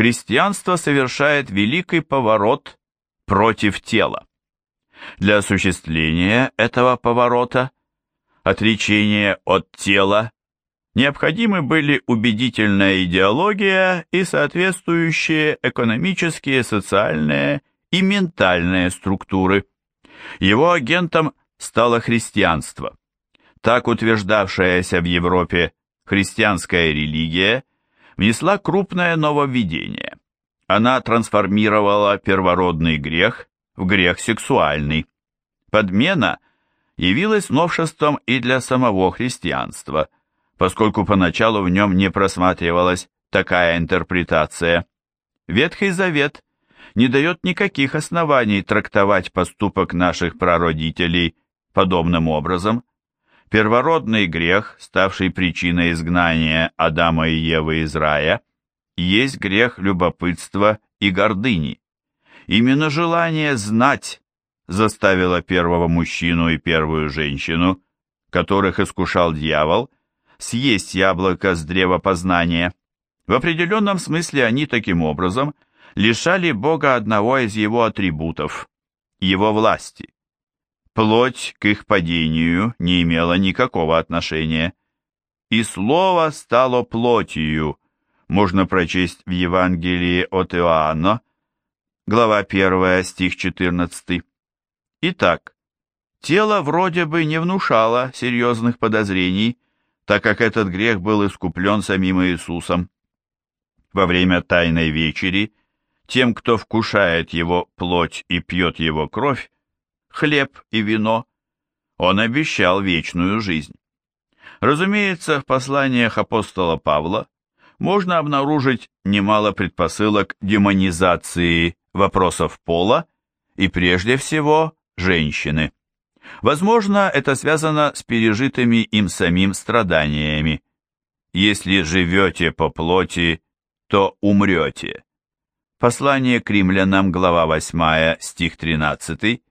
христианство совершает великий поворот против тела. Для осуществления этого поворота, отречения от тела, необходимы были убедительная идеология и соответствующие экономические, социальные и ментальные структуры. Его агентом стало христианство. Так утверждавшаяся в Европе христианская религия внесла крупное нововведение. Она трансформировала первородный грех в грех сексуальный. Подмена явилась новшеством и для самого христианства, поскольку поначалу в нем не просматривалась такая интерпретация. Ветхий Завет не дает никаких оснований трактовать поступок наших прародителей подобным образом. Первородный грех, ставший причиной изгнания Адама и Евы из рая, есть грех любопытства и гордыни. Именно желание знать заставило первого мужчину и первую женщину, которых искушал дьявол, съесть яблоко с древа познания. В определенном смысле они таким образом лишали Бога одного из его атрибутов – его власти. Плоть к их падению не имела никакого отношения. «И слово стало плотью», можно прочесть в Евангелии от Иоанна, глава 1, стих 14. Итак, тело вроде бы не внушало серьезных подозрений, так как этот грех был искуплен самим Иисусом. Во время Тайной Вечери тем, кто вкушает его плоть и пьет его кровь, хлеб и вино, он обещал вечную жизнь. Разумеется, в посланиях апостола Павла можно обнаружить немало предпосылок демонизации вопросов пола и прежде всего женщины. Возможно, это связано с пережитыми им самим страданиями. Если живете по плоти, то умрете. Послание к римлянам, глава 8, стих 13.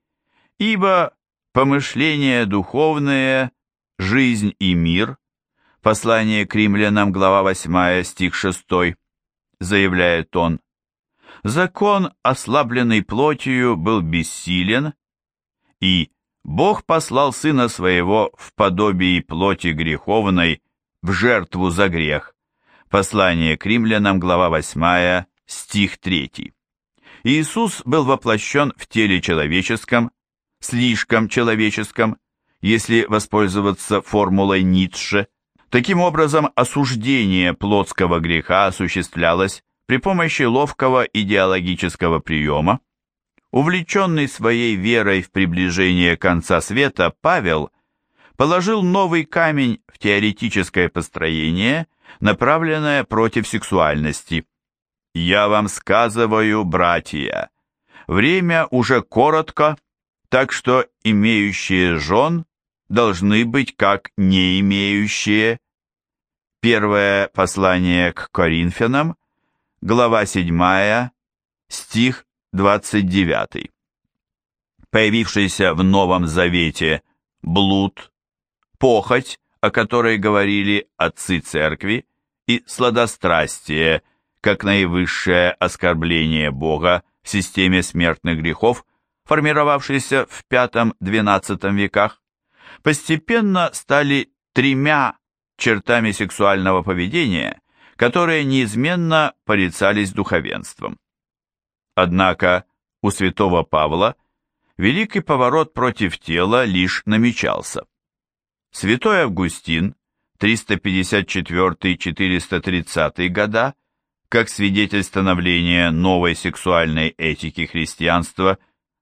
Ибо помышления духовные, жизнь и мир – Послание к римлянам, глава 8, стих 6, заявляет он, «Закон, ослабленный плотью, был бессилен, и Бог послал Сына Своего в подобии плоти греховной в жертву за грех». Послание к римлянам, глава 8, стих 3. Иисус был воплощен в теле человеческом, слишком человеческом, если воспользоваться формулой Ницше – Таким образом, осуждение плотского греха осуществлялось при помощи ловкого идеологического приема. Увлеченный своей верой в приближение конца света, Павел положил новый камень в теоретическое построение, направленное против сексуальности. «Я вам сказываю, братья, время уже коротко, так что имеющие жен должны быть как не имеющие. Первое послание к Коринфянам, глава 7, стих 29. Появившийся в Новом Завете блуд, похоть, о которой говорили отцы церкви, и сладострастие, как наивысшее оскорбление Бога в системе смертных грехов, формировавшейся в V-XII веках, постепенно стали тремя чертами сексуального поведения, которые неизменно порицались духовенством. Однако у святого Павла великий поворот против тела лишь намечался. Святой Августин, 354-430 года, как свидетель становления новой сексуальной этики христианства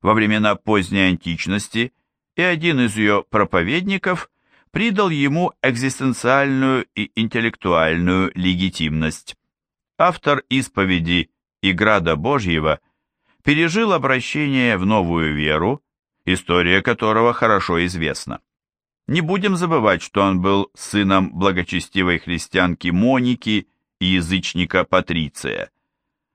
во времена поздней античности – и один из ее проповедников придал ему экзистенциальную и интеллектуальную легитимность. Автор исповеди «Играда Божьего» пережил обращение в новую веру, история которого хорошо известна. Не будем забывать, что он был сыном благочестивой христианки Моники и язычника Патриция.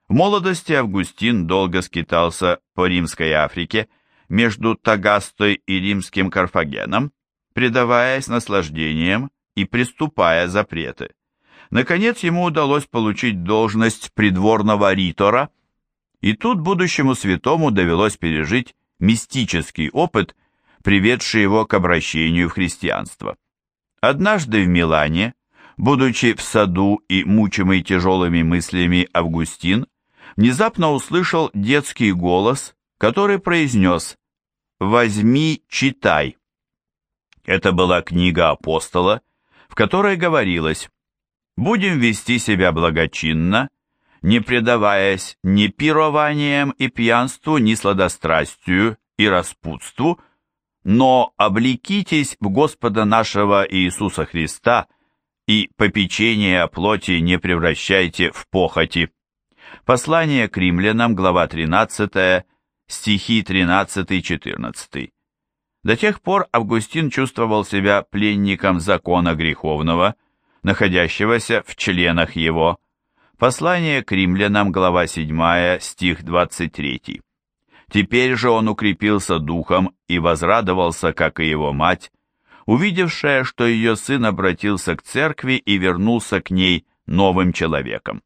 В молодости Августин долго скитался по Римской Африке, между Тагастой и римским Карфагеном, предаваясь наслаждениям и приступая запреты. Наконец ему удалось получить должность придворного ритора, и тут будущему святому довелось пережить мистический опыт, приведший его к обращению в христианство. Однажды в Милане, будучи в саду и мучимый тяжелыми мыслями Августин, внезапно услышал детский голос, который произнес «Возьми, читай». Это была книга апостола, в которой говорилось «Будем вести себя благочинно, не предаваясь ни пированиям и пьянству, ни сладострастию и распутству, но облекитесь в Господа нашего Иисуса Христа и попечение о плоти не превращайте в похоти». Послание к римлянам, глава 13, стихи 13-14. До тех пор Августин чувствовал себя пленником закона греховного, находящегося в членах его. Послание к римлянам, глава 7, стих 23. Теперь же он укрепился духом и возрадовался, как и его мать, увидевшая, что ее сын обратился к церкви и вернулся к ней новым человеком.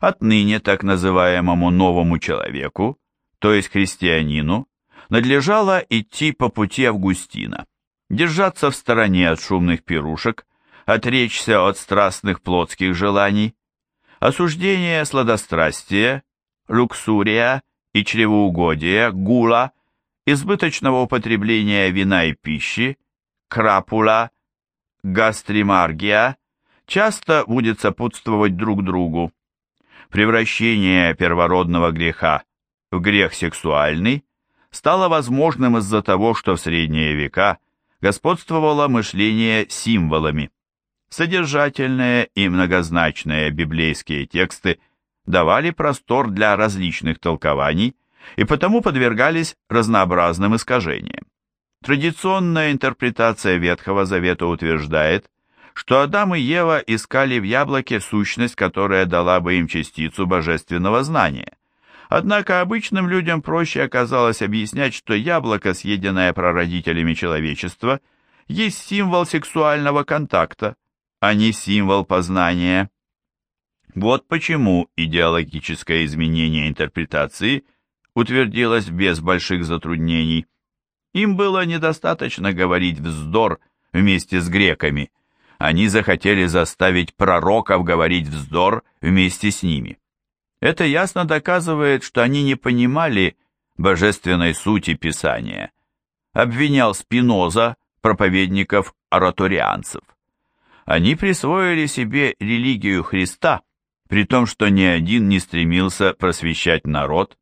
Отныне так называемому новому человеку, то есть христианину, надлежало идти по пути Августина, держаться в стороне от шумных пирушек, отречься от страстных плотских желаний, осуждение сладострастия, люксурия и чревоугодия, гула, избыточного употребления вина и пищи, крапула, гастримаргия часто будет сопутствовать друг другу. Превращение первородного греха в грех сексуальный стало возможным из-за того, что в средние века господствовало мышление символами. Содержательные и многозначные библейские тексты давали простор для различных толкований и потому подвергались разнообразным искажениям. Традиционная интерпретация Ветхого Завета утверждает, что Адам и Ева искали в яблоке сущность, которая дала бы им частицу божественного знания. Однако обычным людям проще оказалось объяснять, что яблоко, съеденное прародителями человечества, есть символ сексуального контакта, а не символ познания. Вот почему идеологическое изменение интерпретации утвердилось без больших затруднений. Им было недостаточно говорить вздор вместе с греками. Они захотели заставить пророков говорить вздор вместе с ними. Это ясно доказывает, что они не понимали божественной сути Писания. Обвинял Спиноза, проповедников ораторианцев. Они присвоили себе религию Христа, при том, что ни один не стремился просвещать народ.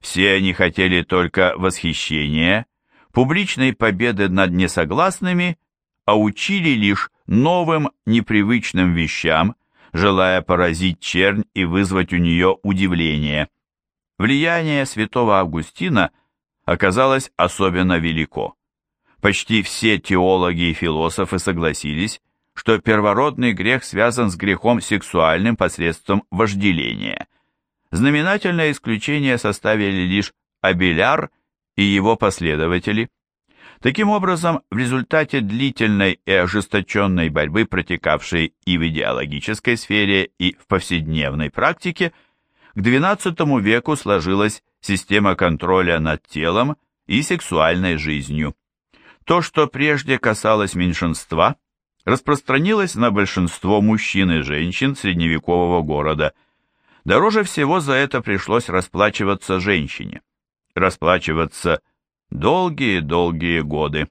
Все они хотели только восхищения, публичной победы над несогласными, а учили лишь новым непривычным вещам, желая поразить чернь и вызвать у нее удивление. Влияние святого Августина оказалось особенно велико. Почти все теологи и философы согласились, что первородный грех связан с грехом сексуальным посредством вожделения. Знаменательное исключение составили лишь Абеляр и его последователи. Таким образом, в результате длительной и ожесточенной борьбы, протекавшей и в идеологической сфере, и в повседневной практике, к XII веку сложилась система контроля над телом и сексуальной жизнью. То, что прежде касалось меньшинства, распространилось на большинство мужчин и женщин средневекового города. Дороже всего за это пришлось расплачиваться женщине. Расплачиваться – долгие-долгие годы.